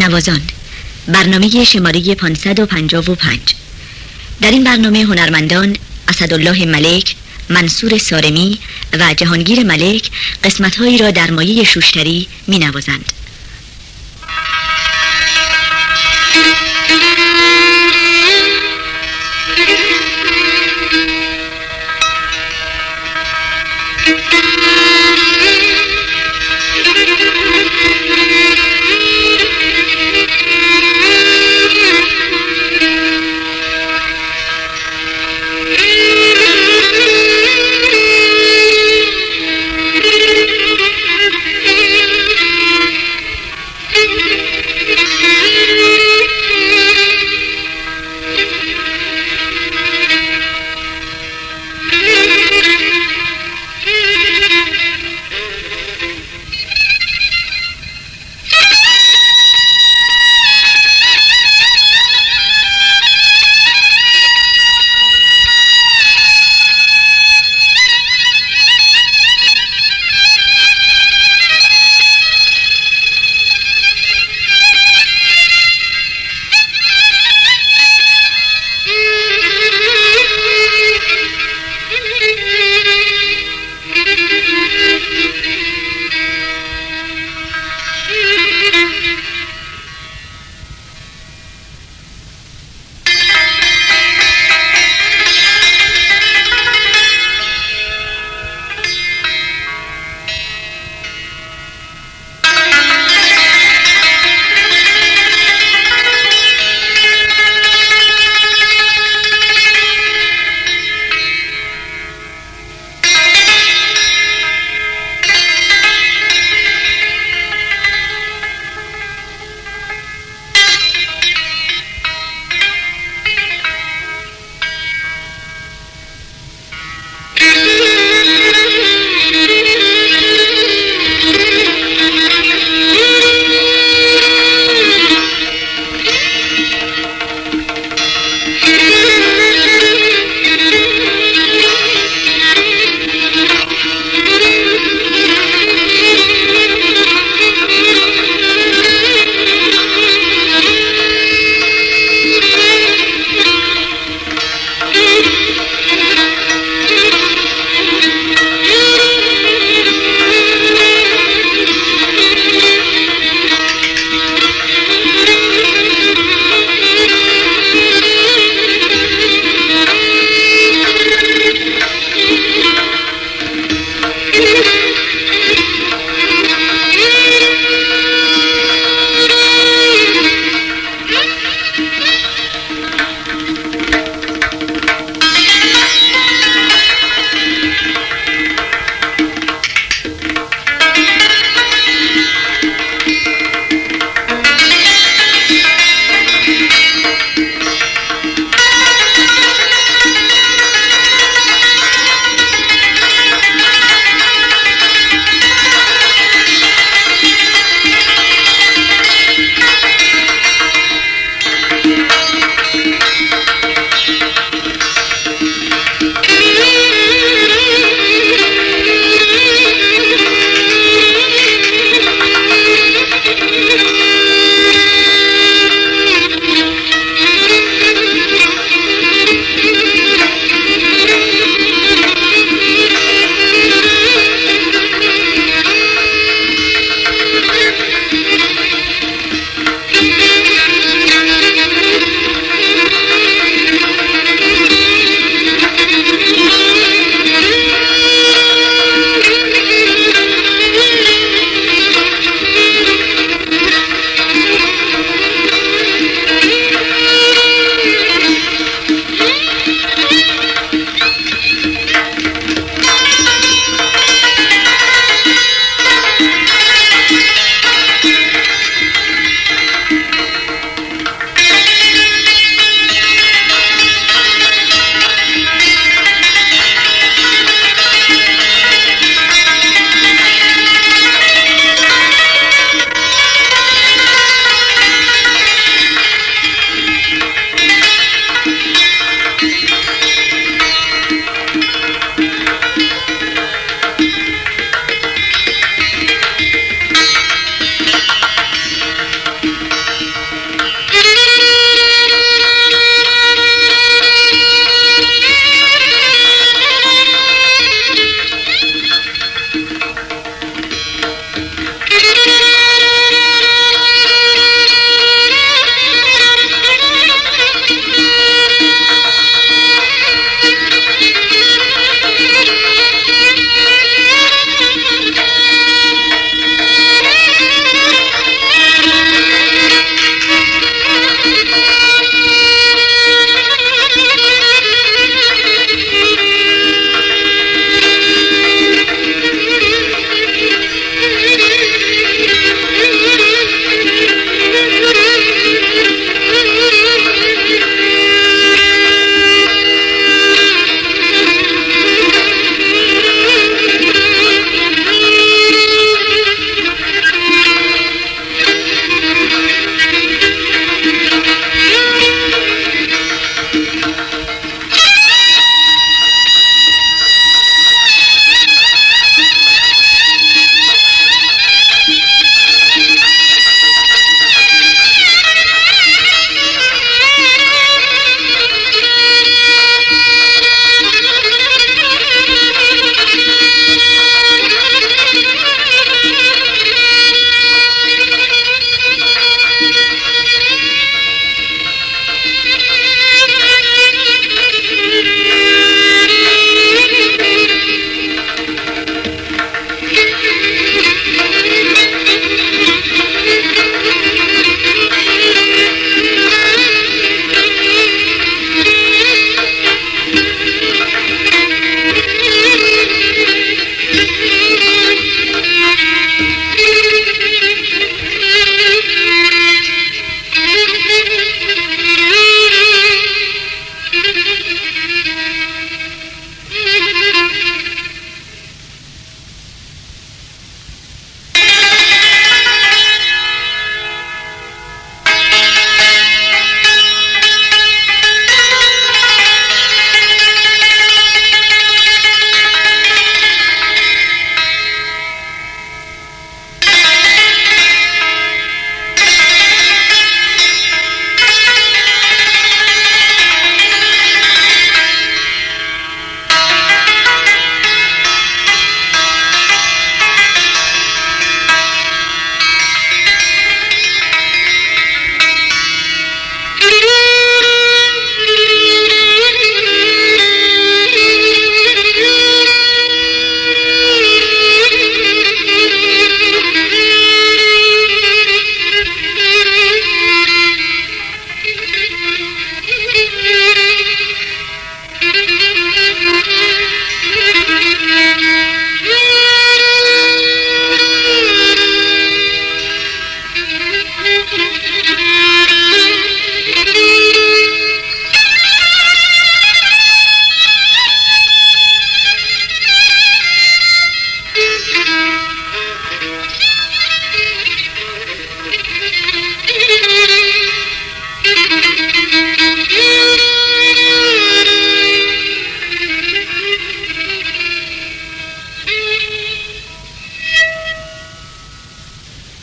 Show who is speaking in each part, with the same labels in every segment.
Speaker 1: تکنوازان برنامه شماره 555 در این برنامه هنرمندان اسدالله ملک منصور سارمی و جهانگیر ملک قسمتهایی را در مایه شوشتری می نوازند.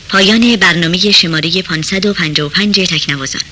Speaker 1: پایان برنامه شماره 555 تکنوازان.